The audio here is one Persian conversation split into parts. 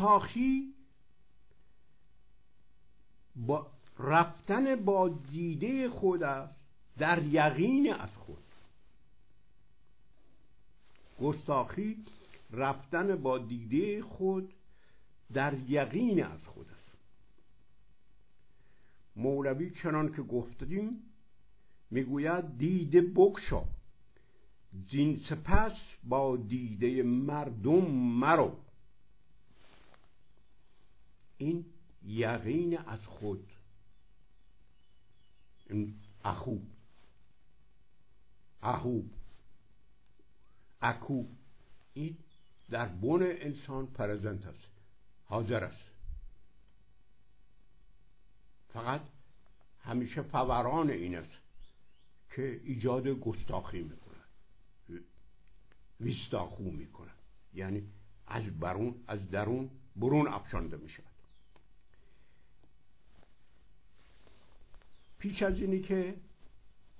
گستاخی با رفتن با دیده خود است در یقین از خود. گستاخی رفتن با دیده خود در یقین از خود است. مولوی چنان که گفتیم می‌گوید دیده بکشا زین سپس با دیده مردم مرو. این یقین از خود. این اخو. اهو اکو. این در بن انسان پرزنت است. حاضر است. فقط همیشه فوران این است که ایجاد گستاخی می‌کنه ویستاخو می‌کنه یعنی از برون از درون برون افشانده می‌شود. پیش از اینی که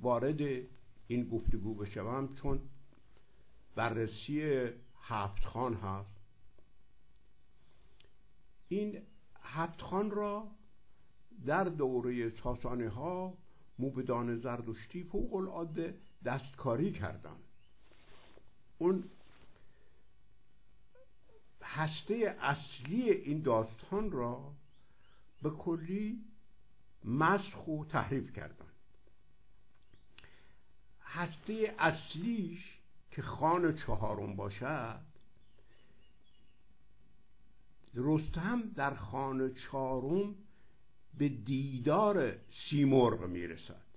وارد این گفتگو بشوم چون بررسی هفت خان هست. این هفت خان را در دوره ساسانه ها موبدان زردشتی فوق العاده دستکاری کردند. اون هسته اصلی این داستان را به کلی مسخ و تحریف کردن. هسته اصلیش که خان چهارم باشد رستم در خان چهارم به دیدار سیمرغ می‌رسد.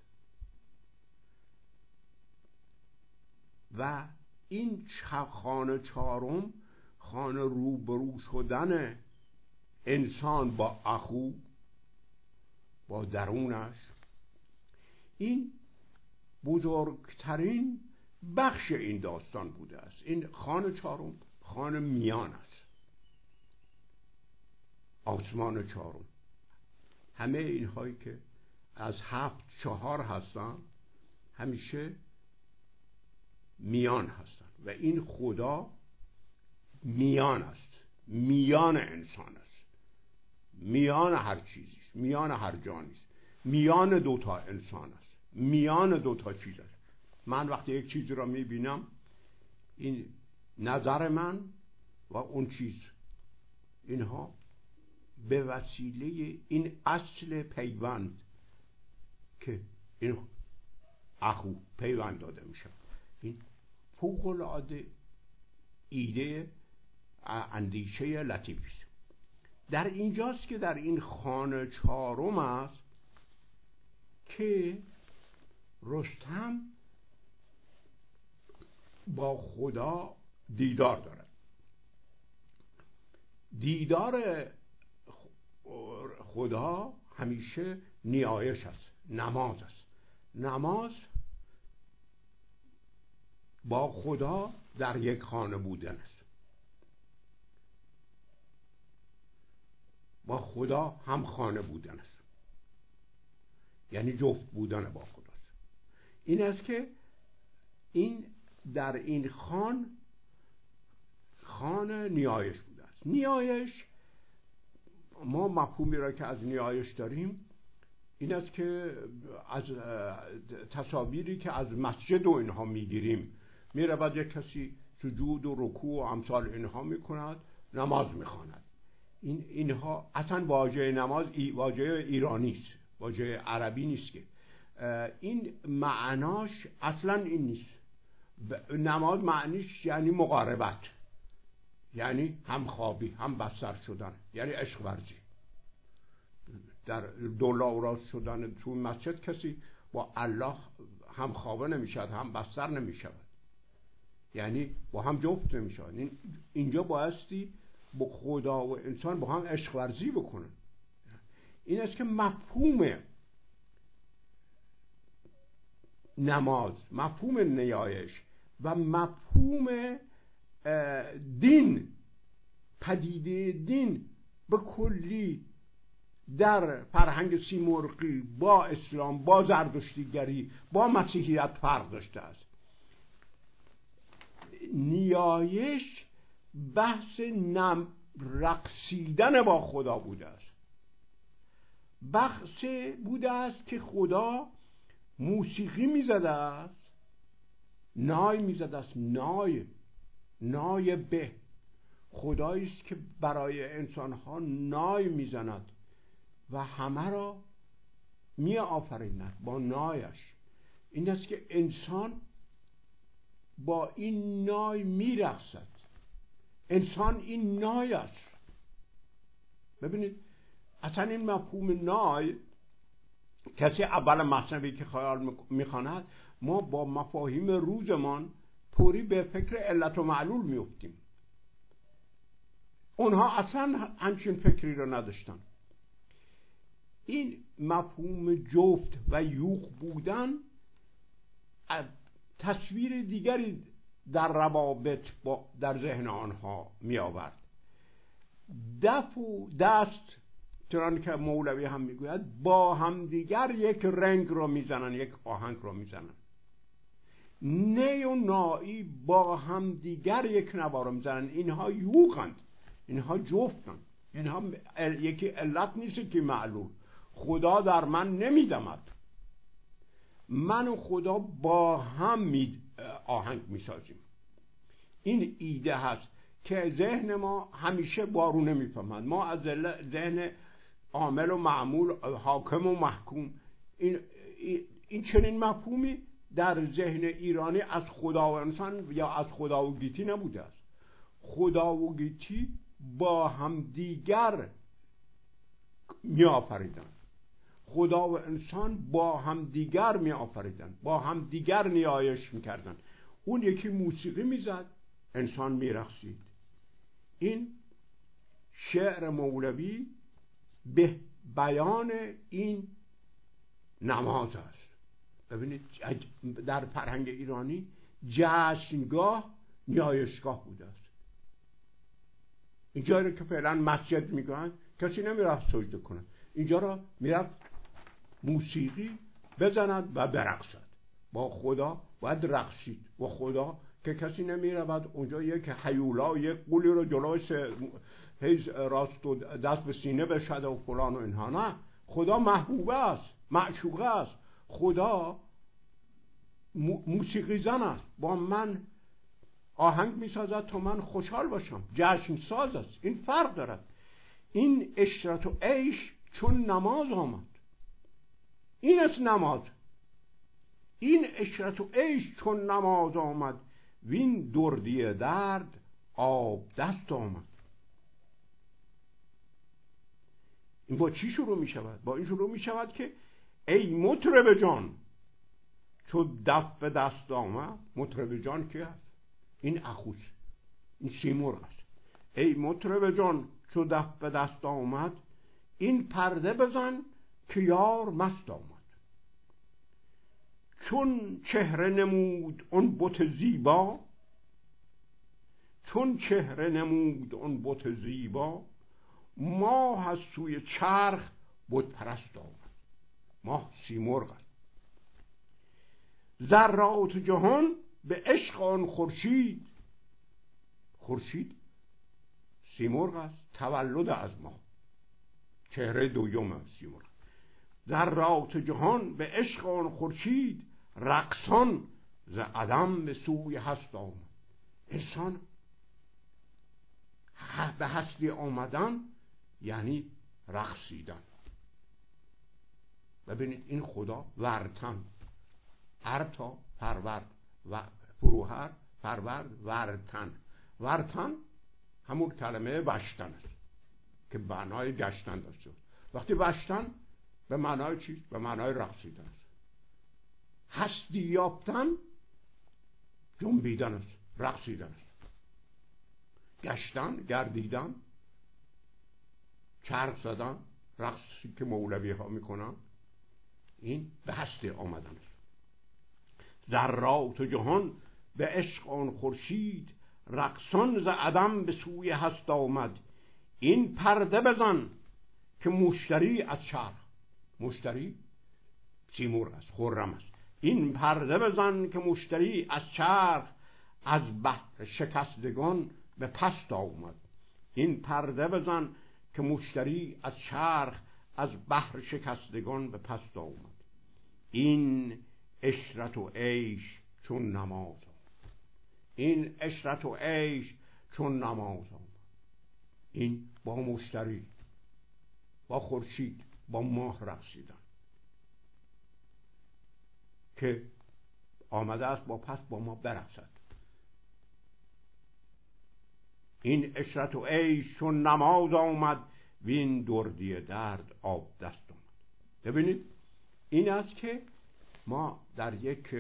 و این خانه چهارم خانه روبرو شدن انسان با اخو با درونش این بزرگترین بخش این داستان بوده است. این خانه چهارم خانه میان است. آسمان چهارم. همه اینهایی که از هفت چهار هستن همیشه میان هستند و این خدا میان است. میان انسان است. میان هر چیزی. میان هر جانی است میان دوتا انسان است. میان دوتا چیز است. من وقتی یک چیزی را می‌بینم این نظر من و اون چیز اینها به وسیله این اصل پیوند که این اخو پیوند داده میشه. این فوق العاده ایده اندیشه لطیفی است. در اینجاست که در این خانه چهارم است که رستم با خدا دیدار دارد. دیدار خدا همیشه نیایش است نماز است. نماز با خدا در یک خانه بودن است. با خدا هم خانه بودن است. یعنی جفت بودن با خداست این است که این در این خان خان نیایش بوده است. نیایش ما مفهومی را که از نیایش داریم این است که از تصاویری که از مسجد و اینها می‌گیریم می‌رود یک کسی سجود و رکوع و امثال اینها می‌کند نماز می‌خواند. این اینها اصلا واژه نماز واژه ایرانی است. واژه عربی نیست که. این معناش اصلا این نیست. نماز معنیش یعنی مقاربت. یعنی هم خوابی هم بستر شدن. یعنی عشق ورزی. در دولا راست شدن تو مسجد کسی با الله هم خوابه نمی‌شد هم بستر نمی‌شود. یعنی با هم جفت نمی‌شود. اینجا بایستی با خدا و انسان با هم عشق ورزی بکنن. این است که مفهوم نماز مفهوم نیایش و مفهوم دین پدیده دین به کلی در فرهنگ سیمرغی با اسلام با زردشتیگری با مسیحیت فرق داشته است. نیایش بحث نم رقصیدن با خدا بوده است. بخش بوده است که خدا موسیقی می‌زده است نای می‌زده است. نای نای به. خدایی است که برای انسانها نای می‌زند و همه را می آفریند با نایش. این است که انسان با این نای میرقصد. انسان این نای است. ببینید اصلا این مفهوم نای کسی اول مصنوی که خیال می‌خواند ما با مفاهیم روزمان طوری به فکر علت و معلول میفتیم اونها اصلا همچین فکری رو نداشتن. این مفهوم جفت و یوخ بودن تصویر دیگری در روابط با در ذهن آنها می آورد دف و دست چنان که مولوی هم می‌گوید با همدیگر یک رنگ رو می‌زنن یک آهنگ رو می‌زنن نی و نایی با همدیگر یک نوا رو می‌زنن اینها یوغند اینها جفتن اینها یکی علت نیست که معلول. خدا در من نمیدمد. من و خدا با هم می آهنگ می‌سازیم. این ایده هست که ذهن ما همیشه بارو نمی‌فهمد ما از ذهن عامل و معمول حاکم و محکوم. این, این چنین مفهومی در ذهن ایرانی از خدا و انسان یا از خدا و گیتی نبوده است. خدا و گیتی با هم دیگر می آفریدن خدا و انسان با هم دیگر می آفریدن با هم دیگر نیایش می کردن اون یکی موسیقی می‌زد انسان میرقصید. این شعر مولوی به بیان این نماز است. ببینید در فرهنگ ایرانی جشنگاه نیایشگاه بوده است. اینجا رو که فعلا مسجد میگن کسی نمی‌رفت سجده کنه. اینجا را می‌رفت موسیقی بزند و برقصد. با خدا باید رقصید. با خدا که کسی نمی‌رود اونجا یک حیولا یک قولی رو جلوش هیز راست و دست به سینه بشده و فلان و اینها. نه. خدا محبوبه است معشوقه است. خدا موسیقی زن است. با من آهنگ می‌سازد تا من خوشحال باشم. جشن ساز است. این فرق دارد. این اشرت و عیش چون نماز آمد. این است نماز. این اشرت و عیش چون نماز آمد وین دردی درد آب دست آمد این با چی شروع می شود؟ با این شروع می شود که ای مطرب جان چو دف به دست آمد مطرب جان کی هست؟ این اخوش این سیمرغ است ای مطرب جان چو دف به دست آمد این پرده بزن که یار مست آمد چون چهره نمود اون بت زیبا چون چهره نمود اون بت زیبا ماه از سوی چرخ بود پرست آمد. ماه سیمرغ است. ذرات جهان به عشق آن خورشید خورشید سیمرغ است تولد از ما. چهره دوم سیمرغ. ذرات جهان به عشق آن خورشید رقصان ز عدم به سوی هست آمد. انسان به هستی آمدن یعنی رقصیدن. ببینید این خدا ورتن. ارتا پرورد و فروهر پرورد ورتن. ورتن همون کلمه وشتن است که معنای گشتن داشته وقتی وشتن به معنای چی؟ به معنای رقصیدن است. هستی یافتن جنبیدن است رقصیدن است گشتن گردیدن چرخ زدن رقصی که مولوی ها می‌کنن. این به هستی آمدن است ذرات جهان به عشق آن خورشید رقصان ز عدم به سوی هست آمد. این پرده بزن که مشتری از چرخ مشتری سیمور است خرم است. این پرده بزن که مشتری از چرخ از بحر شکستگان به پست آمد. این پرده بزن که مشتری از چرخ از بحر شکستگان به پست آمد. این اشرت و عیش چون نماز این اشرت و عیش چون نماز آمد. این با مشتری با خورشید با ماه رقصیدن. که آمده است با پس با ما برقصد. این اشرت و عیش چون نماز آمد وین دردی درد آب دست آمد. ببینید این است که ما در یک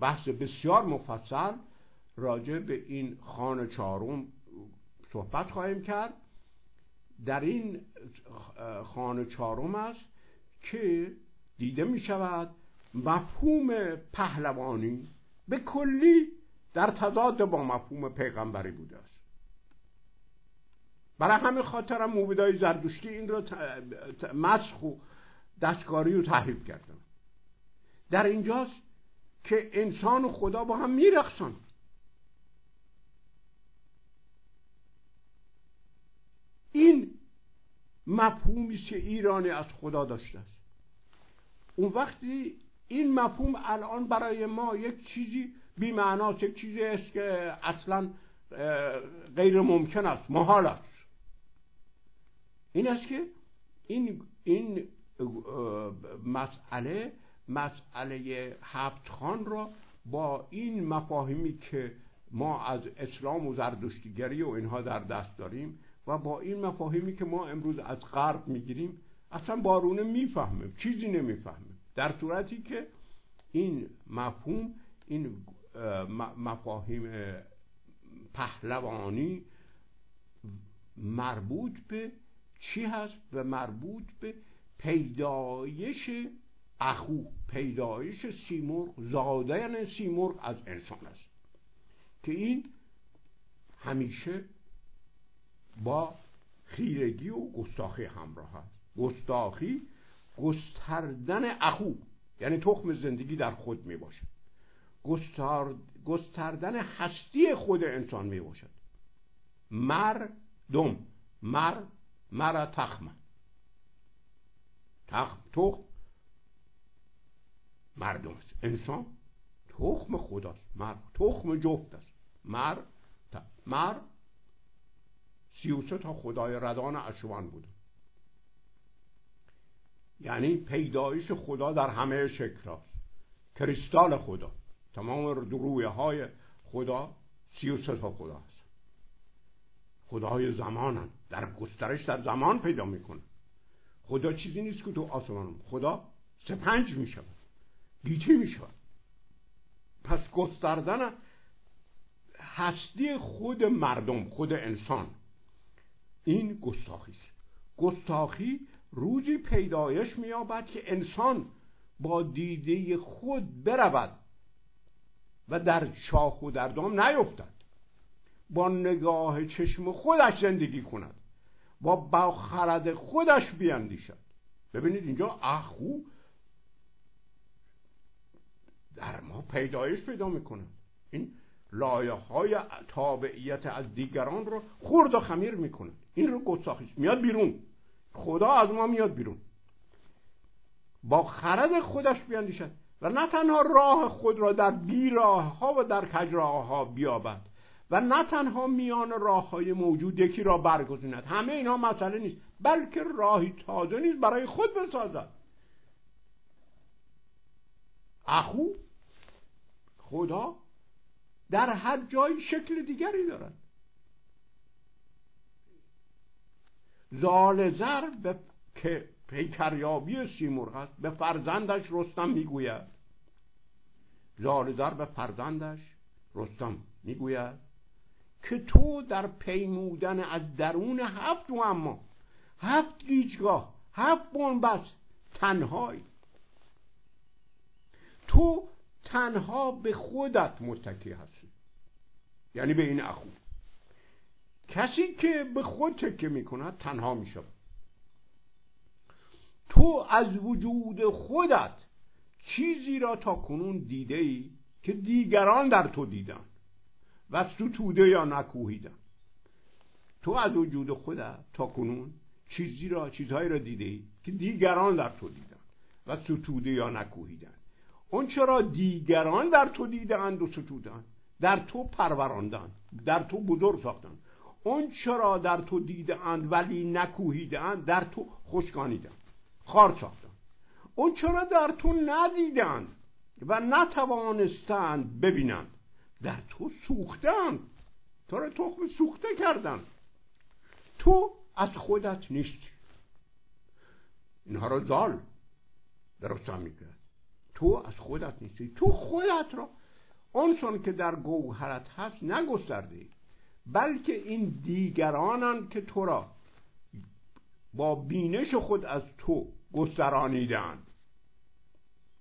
بحث بسیار مفصل راجع به این خان چهارم صحبت خواهیم کرد. در این خانه چهارم است که دیده می شود مفهوم پهلوانی به کلی در تضاد با مفهوم پیغمبری بوده است. برای همین خاطر موبدای زردشتی این را مسخ و دستکاری رو تحریف کردن در اینجاست که انسان و خدا با هم میرخصن این مفهومی که ایرانی از خدا داشته است. اون وقتی این مفهوم الان برای ما یک چیزی بیمعناست یک چیزی است که اصلا غیر ممکن است محال است. این است که این این مسئله مسئله هفت خان را با این مفاهیمی که ما از اسلام و زردشتیگری و اینها در دست داریم و با این مفاهیمی که ما امروز از غرب می‌گیریم اصلا بارونه می‌فهمه چیزی نمی‌فهمه. در صورتی که این مفهوم این مفاهیم پهلوانی مربوط به چی هست؟ و مربوط به پیدایش اخو پیدایش سیمرغ زادن سیمرغ از انسان است. که این همیشه با خیرگی و گستاخی همراه است. گستاخی گستردن اخو یعنی تخم زندگی در خود می باشد. گستردن هستی خود انسان می باشد. مر مر تخم. تخم تخم. مردم است. انسان تخم خداست. مر تخم جفت است. مر مر سی و تا خدای ردان اشوان بود یعنی پیدایش خدا در همه شکل هست کریستال خدا. تمام رویه های خدا سی و تا خدا هست خدای زمانن در گسترش در زمان پیدا می‌کنه. خدا چیزی نیست که تو آسمان خدا سپنج میشه گیتی میشه پس گستردن هستی خود مردم خود انسان این گستاخی است. گستاخی روزی پیدایش مییابد که انسان با دیده خود برود و در شاخ و در دام نیفتد. با نگاه چشم خودش زندگی کند. با با خرد خودش بیاندیشد ببینید اینجا اخو در ما پیدایش پیدا می‌کنه این لایه های تابعیت از دیگران رو خورد و خمیر می‌کنه این رو گستاخیش میاد بیرون. خدا از ما میاد بیرون. با خرد خودش بیاندیشد و نه تنها راه خود را در بیراه ها و در کج راه ها بیابد و نه تنها میان راه های موجود یکی را برگزیند. همه اینها مسئله نیست بلکه راهی تازه نیست برای خود بسازد. اخو خدا در هر جای شکل دیگری دارد. زال زر به که پیکریابی سیمرغ است به فرزندش رستم می‌گوید. زال زر به فرزندش رستم می‌گوید که تو در پیمودن از درون هفت و اما هفت گیجگاه هفت بنبست تنهایی. تو تنها به خودت متکی هستی. یعنی به این اخو. کسی که به خود تکه می‌کند تنها میشه تو از وجود خودت چیزی را تا کنون دیده ای که دیگران در تو دیدن و ستوده یا نکوهیدن. تو از وجود خودت تا کنون چیزی را چیزهایی را دیده ای که دیگران در تو دیدن و ستوده یا نکوهیدن. اون چرا دیگران در تو دیدند و ستودند در تو پروراندند در تو بزرگ ساختند اون چرا در تو دیدند ولی نکوهیدند در تو خشکانیدند خار ساختند اون چرا در تو ندیدند و نتوانستند ببینند. در تو سوختند تو را تخم سوخته کردند تو از خودت نیستی. اینها را زال درست می‌کرد. تو از خودت نیستی. تو خودت را. آنچون که در گوهرت هست نگسترده بلکه این دیگرانند که تو را با بینش خود از تو گسترانیدند.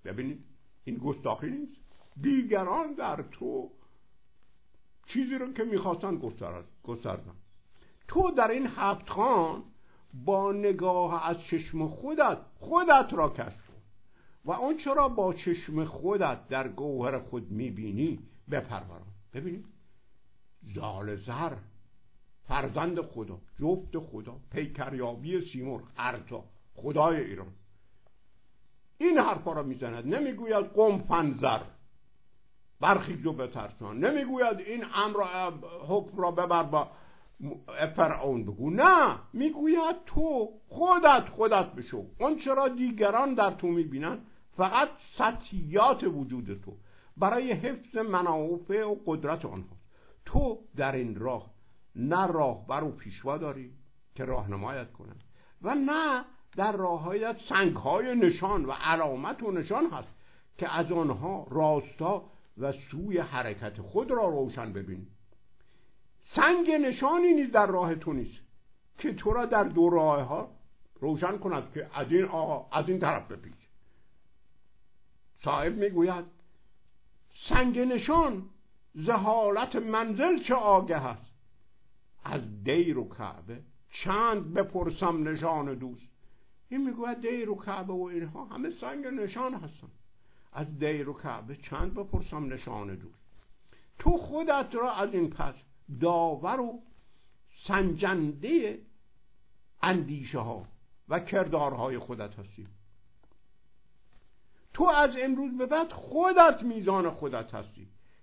ببینید این گستاخی نیست. دیگران در تو چیزی رو که می‌خواستن گستردن تو در این هفت خان با نگاه از چشم خودت خودت را کشف و اون چرا با چشم خودت در گوهر خود می‌بینی بپروران. ببینید زال زر فرزند خدا جفت خدا پیکریابی سیمور ارتا خدای ایران. این حرفا را می‌زند. نمی‌گوید قم فنزر برخیز و بترسان. نمی‌گوید این امر حکم را ببر با فرعون بگو. نه می‌گوید تو خودت خودت بشو. اون چرا دیگران در تو می‌بینن؟ فقط سطحیات وجود تو. برای حفظ منافع و قدرت آنها. تو در این راه نه راهبر و پیشوا داری که راهنمایت کنند و نه در راههایت سنگهای نشان و علامت و نشان هست که از آنها راستا و سوی حرکت خود را روشن ببینی سنگ نشانی نیز در راه تو نیست که تو را در دو راه ها روشن کند که از این از این طرف بپیچ. صاحب می‌گوید سنگ نشان زهالت منزل چه آگه است؟ از دیر و کعبه چند بپرسم نشان دوست. این می‌گوید دیر و کعبه و اینها همه سنگ نشان هستن. از دیر و کعبه چند بپرسم نشان دوست. تو خودت را از این پس داور و سنجنده اندیشه ها و کردارهای خودت هستی. تو از امروز به بعد خودت میزان خودت هستی.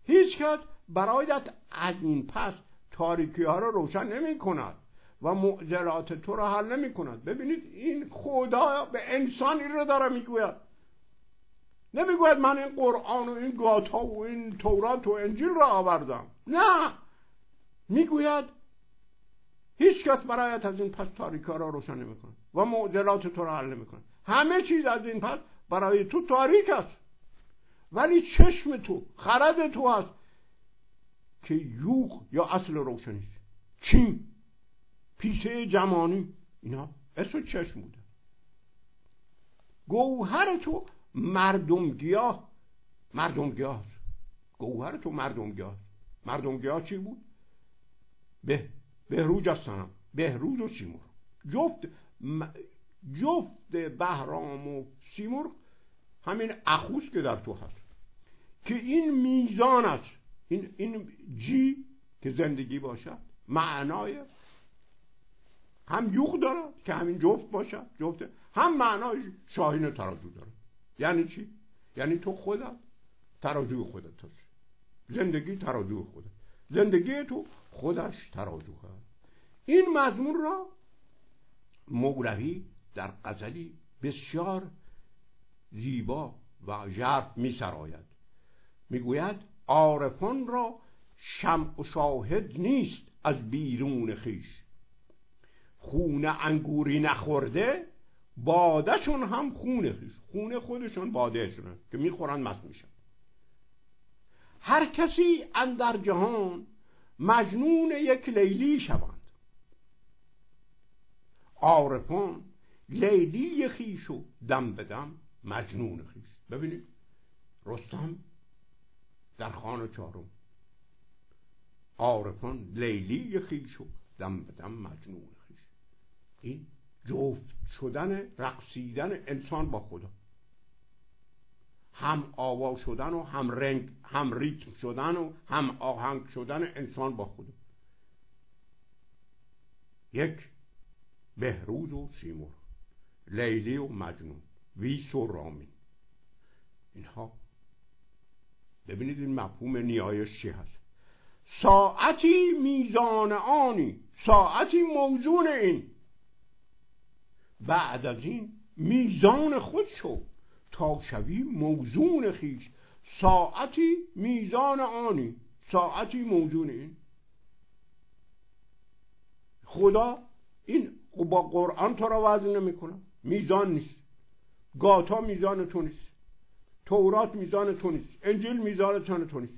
هیچ کس برایت از این پس تاریکی ها را روشن نمی کند و معذرات تو را حل نمی کند ببینید این خدا به انسان این را داره می‌گوید. نمی‌گوید من این قرآن و این گاتا و این تورات و انجیل را آوردم. نه. می‌گوید هیچ کس برایت از این پس تاریکا را روشن نمی‌کنه و معضلات تو را حل نمی‌کنه همه چیز از این پس برای تو تاریک است. ولی چشم تو خرد تو هست که یوغ یا اصل روشنی است. چین پیشه جمانی اینا اسم چشم بوده. گوهر تو مردمگیاه مردمگیاه گوهر تو مردمگیاه مردمگیاه چی بود؟ به بهروج هستم بهروج و سیمور جفت جفت بهرام و سیمور همین اخوس که در تو هست. که این میزان است. این, این جی که زندگی باشد معنای هم یوخ دارد که همین جفت باشد جفت هم معنای شاهین تراجو دارد. یعنی چی؟ یعنی تو خودت تراجو خودت هست زندگی تراجو خودت. زندگی تو خودش تراجو هست. این مضمون را مولوی در غزلی بسیار زیبا و ژرف می سراید می‌گوید عارفان را شمع و شاهد نیست از بیرون خیش خونه انگوری نخورده بادهشون هم خونه خیش خونه خودشون بادهشونه که می‌خورن مست میشن. هر کسی اندر جهان مجنون یک لیلی شوند. عارفان لیلی خیش و دم به مجنون خیش ببینید رستم در خانه چهارم. عارفان لیلی خیش و دم به دم مجنون خیش. این جفت شدن رقصیدن انسان با خدا. هم آوا شدن و هم رنگ هم ریتم شدن و هم آهنگ شدن انسان با خدا. یک بهروز و سیمور لیلی و مجنون ویس و رامین. اینها ببینید این مفهوم نیایش چی هست. ساعتی میزان آنی ساعتی موزون این. بعد از این میزان خود شو تا شوی موزون خیش. ساعتی میزان آنی ساعتی موزون این. خدا این با قرآن تو را وزن نمی‌کنه میزان نیست. گاتا میزان تو نیست. تورات میزان تو نیست. انجیل میزان تو نیست.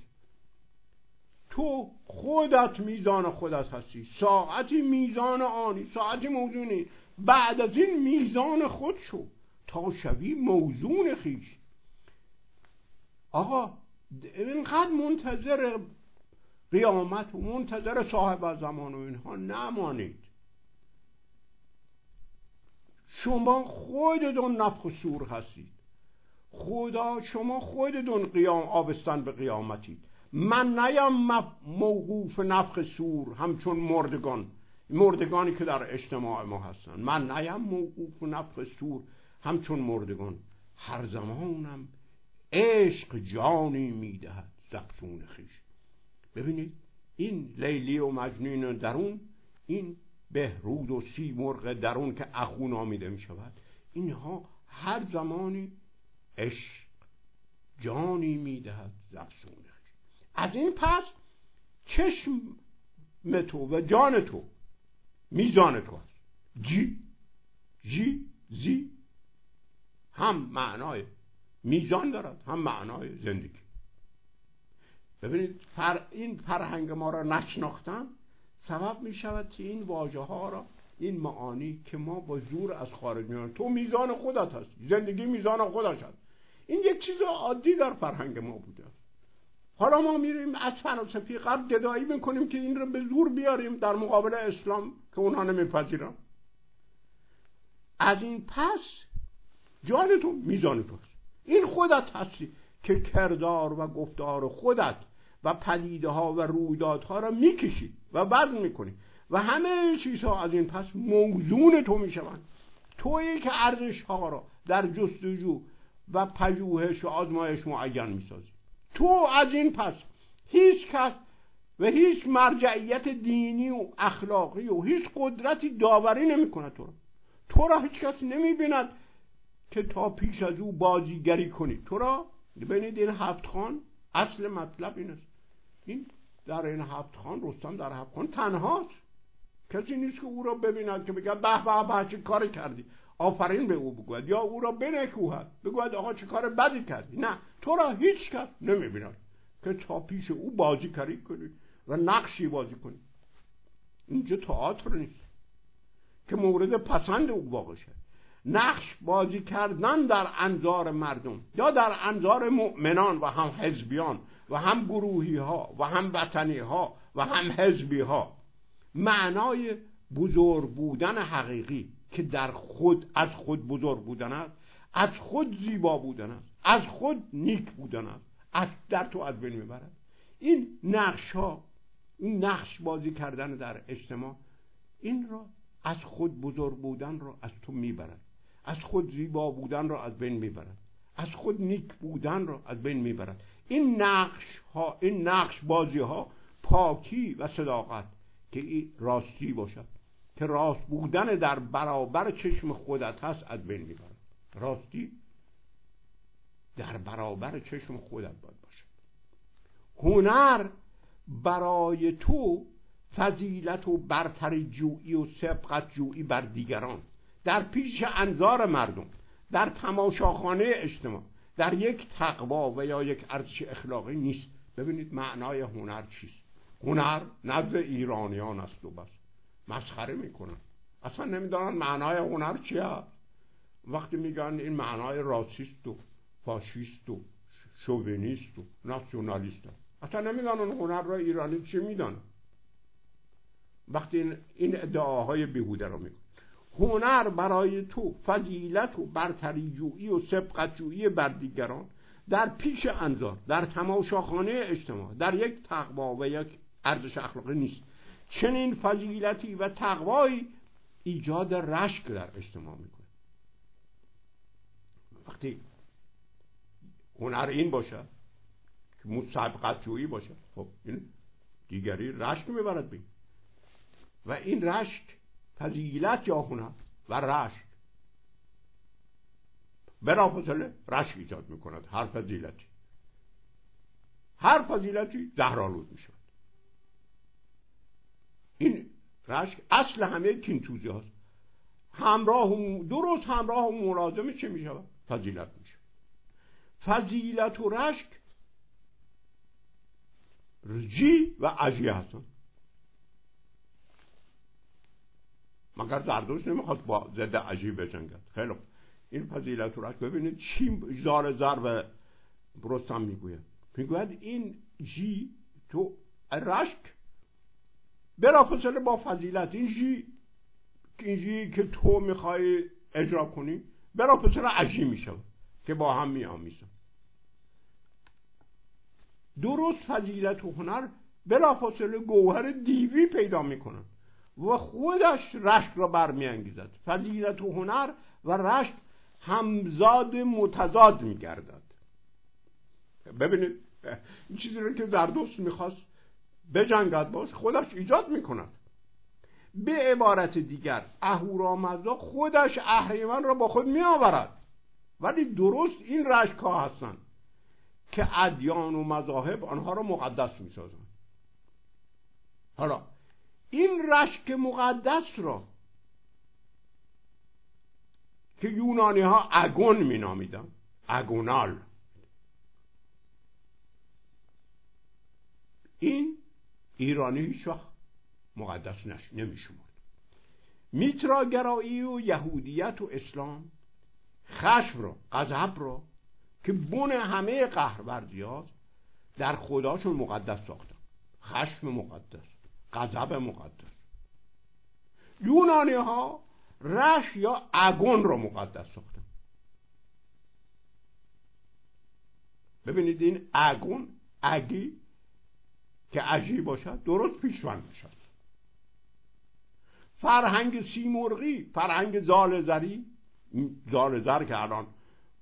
تو خودت میزان خودت هستی. ساعتی میزان آنی. ساعتی موزونی. بعد از این میزان خود شو. تا شوی موزون خیش. آقا اینقدر منتظر قیامت و منتظر صاحب زمان و اینها نمانید. شما خودتون نفخ سور هستید. خدا شما خودتون قیام آبستن به قیامتید. من نیم موقوف نفخ سور همچون مردگان. مردگانی که در اجتماع ما هستن. من نیم موقوف نفخ سور همچون مردگان. هر زمانم عشق جانی می‌دهد زقسون خیش. ببینید این لیلی و مجنون درون این بهروز و سی مرغ درون که اخو نامیده می شود اینها هر زمانی عشق جانی می‌دهد خیش. از این پس چشم تو و جان تو میزان تو هست جی جی زی هم معنای میزان دارد هم معنای زندگی. ببینید فر این فرهنگ ما را نشناختن سبب می شود که این واژه ها را این معانی که ما با زور از خارج میان تو میزان خودت هستی زندگی میزان خودش هست. این یک چیز عادی در فرهنگ ما بوده حالا ما میریم از فلسفی قبل گدایی می‌کنیم که این رو به زور بیاریم در مقابل اسلام که اونها نمیپذیرن. از این پس جان تو میزان تو این خودت هستی که کردار و گفتار خودت و پدیده ها و رویدادها را می‌کشی و وزن می‌کنی و همه چیزها از این پس موزون تو می‌شوند. تویی که ارزش ها را در جستجو و پژوهش و آزمایش معین می‌سازی تو از این پس هیچ کس و هیچ مرجعیت دینی و اخلاقی و هیچ قدرتی داوری نمی‌کنه تو را تو را هیچ کس نمی‌بیند که تا پیش از او بازیگری کنی. تو را ببینید این هفت خان اصل مطلب این است. این در این هفت خان رستم در هفت خان تنهاست. کسی نیست که او را ببیند که بگه به به به چه کار کردی؟ آفرین به او بگوید. یا او را بنکوهد. بگوید آقا چه کار بدی کردی؟ نه. تو را هیچ کس نمی‌بیند که تا پیش او بازی کاری کنی و نقشی بازی کنی. اینجا تئاتر نیست که مورد پسند او واقع شد نقش بازی کردن در انظار مردم یا در انظار مؤمنان و هم حزبیان و هم گروهی ها و هم وطنی ها و هم حزبی ها معنای بزرگ بودن حقیقی که در خود از خود بزرگ بودن است از خود زیبا بودن است از خود نیک بودن است از در تو از بین می‌برد. این نقش ها این نقش بازی کردن در اجتماع این را از خود بزرگ بودن را از تو می‌برد. از خود زیبا بودن را از بین می‌برد. از خود نیک بودن را از بین می‌برد. این نقش ها این نقش بازی ها پاکی و صداقت که این راستی باشد. که راست بودن در برابر چشم خودت هست از بین می‌برد راستی در برابر چشم خودت باید باشد هنر برای تو فضیلت و برتری جویی و سبقت جویی بر دیگران. در پیش انظار مردم در تماشاخانه اجتماع در یک تقوا و یا یک ارزش اخلاقی نیست. ببینید معنای هنر چیست؟ هنر نزد ایرانیان است و بس. مسخره می‌کنن. اصلا نمی‌دانن معنای هنر چیه وقتی میگن این معنای راسیست و فاشیست و شوونیست و ناسیونالیست اصلا نمی‌دانن هنر را ایرانی چی می‌دانن وقتی این ادعاهای بیهوده رو میگن. هنر برای تو فضیلت و برتری جویی و سبقت جویی بر دیگران در پیش انظار در تماشاخانه اجتماع در یک تقوا و یک ارزش اخلاقی نیست. چنین فضیلتی و تقوایی ایجاد رشک در اجتماع می‌کنه. وقتی هنر این باشد که مسبقت جویی باشد خب این دیگری رشک می‌برد بین و این رشک فضیلت یا هنر و رشک بلافاصله رشک ایجاد می‌کند هر فضیلتی. هر فضیلتی زهرالود می‌شود. رشک. اصل همه کینتوزی هاست. همراه درست همراه و ملازمه چه می‌شود فضیلت میشه. فضیلت و رشک رجی و عجی هستن. مگر زردوش نمی‌خواد با ضد عجیب بجنگد؟ خیلی این فضیلت و رشک. ببینید چی زار زر و رستم می‌گوید. می‌گوید این جی تو رشک بلافاصله با فضیلت این جی این جی که تو می‌خوای اجرا کنی بلافاصله عجی میشه که با هم میآمیزن درست فضیلت و هنر بلافاصله گوهر دیوی پیدا می‌کنن و خودش رشک را برمیانگیزد. فضیلت و هنر و رشک همزاد متضاد میگردد. ببینید این چیزی رو که دوست می‌خواست بجنگد باش خودش ایجاد می‌کند. به عبارت دیگر اهورامزدا خودش اهریمن را با خود میآورد. ولی درست این رشک ها هستند که ادیان و مذاهب آنها را مقدس می‌سازند. حالا این رشک مقدس را که یونانی ها اگون مینامیدن اگونال. این ایرانی هیچ وقت مقدس نمیشمرد. میتراگرایی و یهودیت و اسلام خشم را غضب را که بن همه قهرورزی در خداشون مقدس ساختن. خشم مقدس غضب مقدس. یونانی ها رش یا اگون را مقدس ساختن. ببینید این اگون اگی که عجیب باشد درست پیشوند باشد فرهنگ سیمرغی فرهنگ زال زری زال زر که الان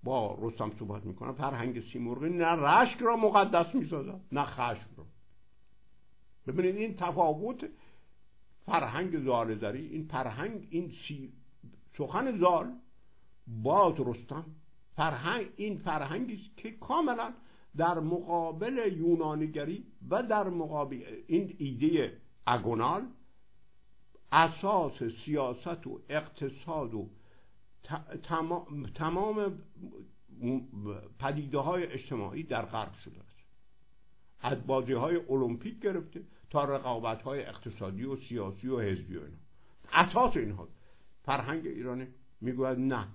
با رستم صحبت می‌کنه فرهنگ سیمرغی نه رشک را مقدس می‌سازد نه خشم را. ببینید این تفاوت فرهنگ زال زری این فرهنگ این سی سخن زال با رستم فرهنگ این فرهنگی که کاملا در مقابل یونانیگری و در مقابل این ایده اگونال اساس سیاست و اقتصاد و تمام پدیده های اجتماعی در غرب شده است. از بازی های المپیک گرفته تا رقابت های اقتصادی و سیاسی و حزبی و اینا. اساس اینها. فرهنگ ایرانی می‌گوید نه.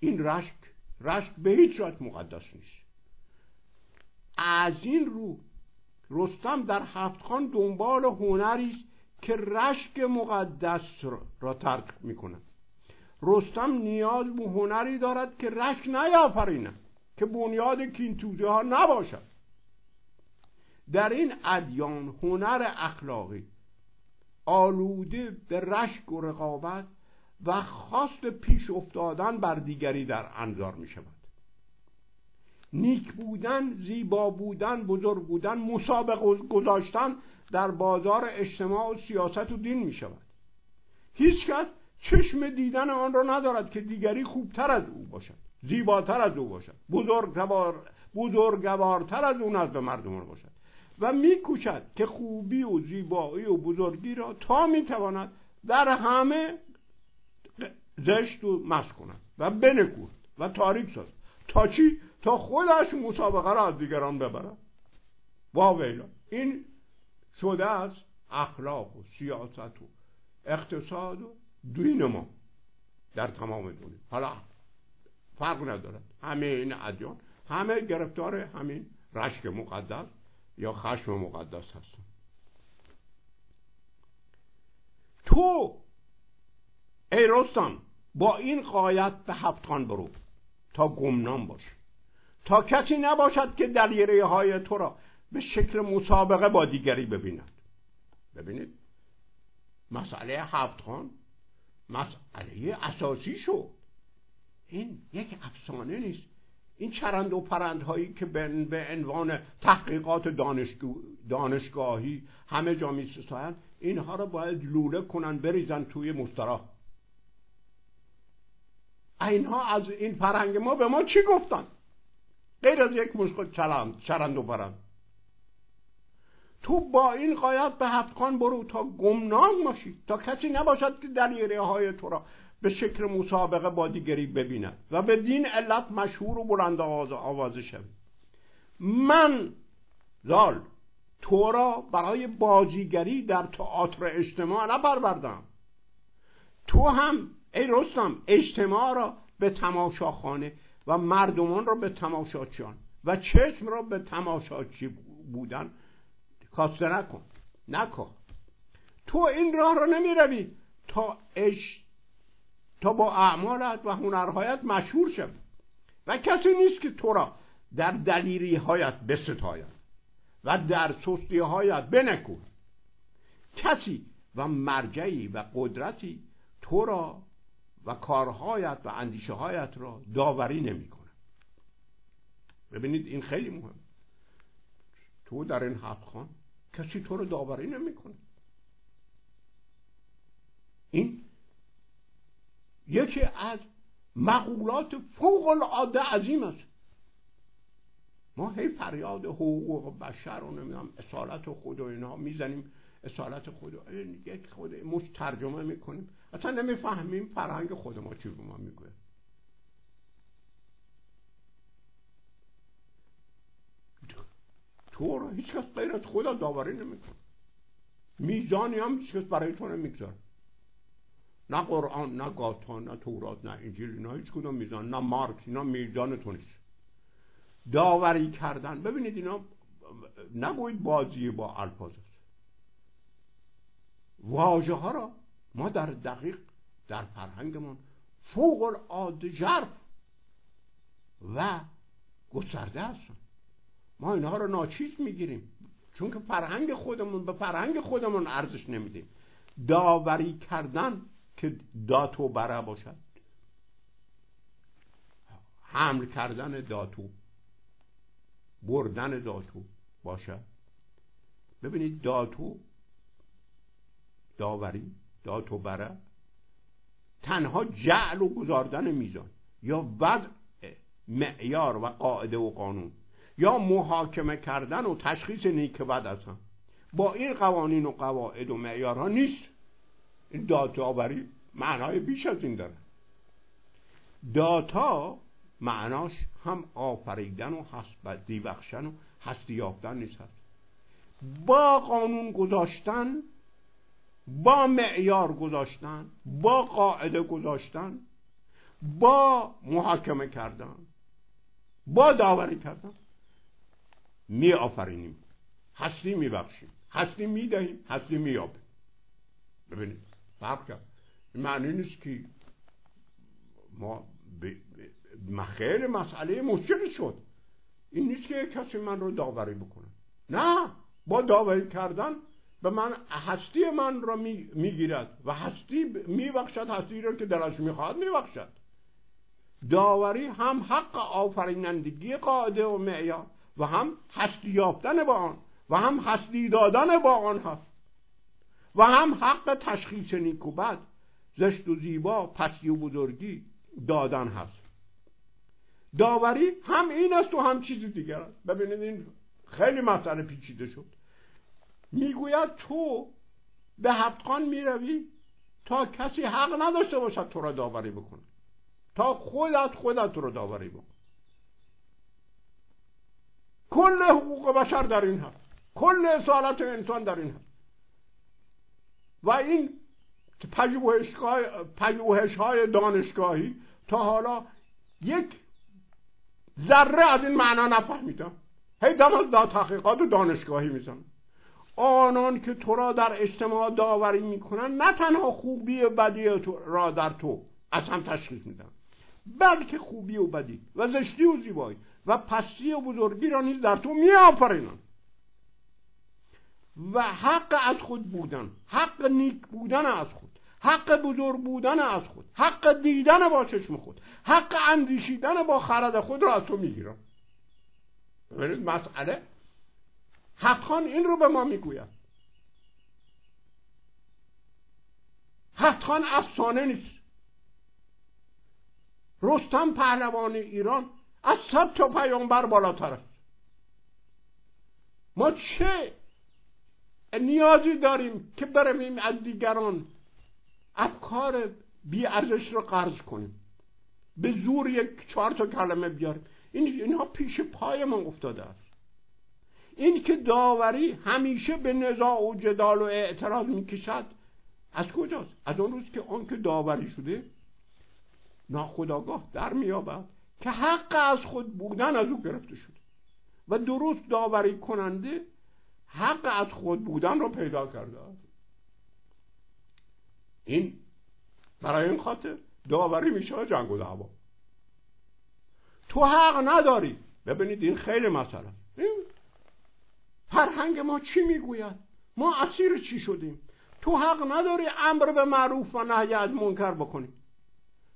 این رشک رشک به هیچ مقدس نیست. از این رو رستم در هفتخان دنبال هنری است که رشک مقدس را ترک می‌کند. رستم نیاز به هنری دارد که رشک نیافریند که بنیاد کینتوزه ها نباشد. در این ادیان هنر اخلاقی آلوده به رشک و رقابت و خواست پیش افتادن بر دیگری در انظار می شود نیک بودن زیبا بودن بزرگ بودن مسابقه گذاشتن در بازار اجتماع و سیاست و دین می شود هیچکس چشم دیدن آن را ندارد که دیگری خوبتر از او باشد زیباتر از او باشد بزرگوار بزرگوارتر از او نزد مردمان باشد و میکوشد که خوبی و زیبایی و بزرگی را تا می‌تواند در همه زشت و مس کند و بنکود و تاریک سازد. تا چی؟ تا خودش مسابقه را از دیگران ببرد. واویلا این شده از اخلاق و سیاست و اقتصاد و دین ما در تمام دنیا. حالا فرق ندارد. همه این ادیان همه گرفتار همین رشک مقدس یا خشم مقدس هستن. تو ای رستم با این قایت به هفتخان برو تا گمنام باش تا کسی نباشد که دلیره های تو را به شکل مسابقه با دیگری ببیند. ببینید. مسئله هفت خان مسئله اساسی شد. این یک افسانه نیست. این چرند و پرند هایی که به عنوان تحقیقات دانشگاهی همه جا می اینها رو باید لوله کنن بریزن توی مستراح. اینها از این فرهنگ ما به ما چی گفتن؟ غیر از یک مشکل چرند چرند و پرند تو با این قایت به هفتخان برو تا گمنام باشی تا کسی نباشد که دلیره های تو را به شکل مسابقه با دیگری ببیند و به دین علت مشهور و بلند آواز آوازه شد من زال تو را برای بازیگری در تئاتر اجتماع نپروردم. تو هم ای رستم اجتماع را به تماشاخانه و مردمان را به تماشاچیان و چشم را به تماشاچی بودن کاسته نکن. نکن. تو این راه را نمی روی تا اش تا با اعمالت و هنرهایت مشهور شد و کسی نیست که تو را در دلیری هایت بستاید و در سستی هایت بنکن کسی و مرجعی و قدرتی تو را و کارهایت و اندیشه هایت را داوری نمی‌کنه. ببینید این خیلی مهم. تو در این حق خان کسی تو رو داوری نمی‌کنه. این یکی از مقولات فوق العاده عظیم است. ما هی فریاد حقوق بشر و نمی‌دونم اصالت خود و اینا می‌زنیم. اصالت خود و یک خود مش ترجمه می‌کنیم. اصلا نمی‌فهمیم فرهنگ خود ما چی به ما میگه تو را هیچ کس غیر از خدا داوری نمیکن میزانی هم هیچ کس برای تو نمیگذار نه قرآن نه گاتا نه تورات نه انجیل نه هیچ کدوم میزان نه مارک اینا میزان تو نیست. داوری کردن ببینید اینا نگوید بازی با الفاظ. واژه ها را ما در دقیق در فرهنگمون فوق العاده ژرف و گسترده هستن ما اینها رو ناچیز می‌گیریم. چون که فرهنگ خودمون به فرهنگ خودمون ارزش نمیدیم. داوری کردن که داتو بره باشد. حمل کردن داتو بردن داتو باشد. ببینید داتو داوری داتو بره تنها جعل و گذاردن میزان. یا وضع معیار و قاعده و قانون. یا محاکمه کردن و تشخیص نیک بد هستن با این قوانین و قواعد و معیارها نیست. این داتاوری معنای بیش از این داره. داتا معناش هم آفریدن و هستی بخشن و هستی یافتن نیست. با قانون گذاشتن با معیار گذاشتن با قاعده گذاشتن با محاکمه کردن با داوری کردن. می آفرینیم. هستی می بخشیم. هستی می دهیم. هستی می آبیم ببینید فرق کرد. معنی نیست که ما ب... خیلی مسئله مشکلی شد. این نیست که کسی من رو داوری بکنه. نه. با داوری کردن به من هستی من را می‌گیرد و هستی میبخشد هستی را که درش می‌خواهد میبخشد. داوری هم حق آفرینندگی قاعده و معیار و هم هستی یافتن با آن و هم هستی دادن با آن هست و هم حق تشخیص نیک و بد زشت و زیبا پسی و بزرگی دادن هست. داوری هم این است و هم چیزی دیگر است. ببینید این خیلی مسئله پیچیده شد. می‌گوید تو به حقان می‌روی تا کسی حق نداشته باشد تو را داوری بکنه تا خودت خودت رو داوری بکن. کل حقوق بشر در این هست کل اصالت انسان در این هست و این پژوهش های دانشگاهی تا حالا یک ذره از این معنا نفهمیدم. هی دم از تحقیقات دانشگاهی میزن آنان که تو را در اجتماع داوری می‌کنن نه تنها خوبی و بدی را در تو از هم تشخیص میدن بلکه خوبی و بدی و زشتی و زیبایی و پستی و بزرگی را نیز در تو میآفرینند. و حق از خود بودن حق نیک بودن از خود حق بزرگ بودن از خود حق دیدن با چشم خود حق اندیشیدن با خرد خود را از تو می‌گیرم. ببینید مسئله حقان این رو به ما می‌گوید. حقان افسانه نیست. رستم پهلوان ایران از صد تا پیامبر بالاتر است. ما چه نیازی داریم که برویم از دیگران افکار بی ارزش رو قرض کنیم؟ به زور یک چهار تا کلمه بیاریم. این اینها پیش پای ما افتاده است. این که داوری همیشه به نزاع و جدال و اعتراض می‌کشد از کجاست؟ از اون روز که آن که داوری شده ناخداگاه در میابد که حق از خود بودن از او گرفته شده و درست داوری کننده حق از خود بودن رو پیدا کرده. است این برای این خاطر داوری میشه جنگ و دعوا. تو حق نداری. ببینید این خیلی مسئله فرهنگ ما چی می‌گوید؟ ما اسیر چی شدیم؟ تو حق نداری امر به معروف و نهی از منکر بکنی.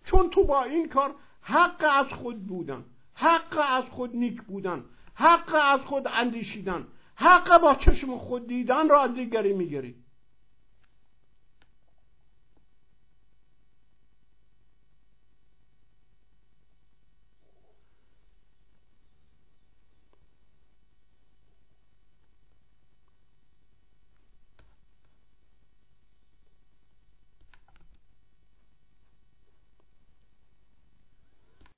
چون تو با این کار حق از خود بودن حق از خود نیک بودن حق از خود اندیشیدن حق با چشم خود دیدن را از دیگری می‌گیری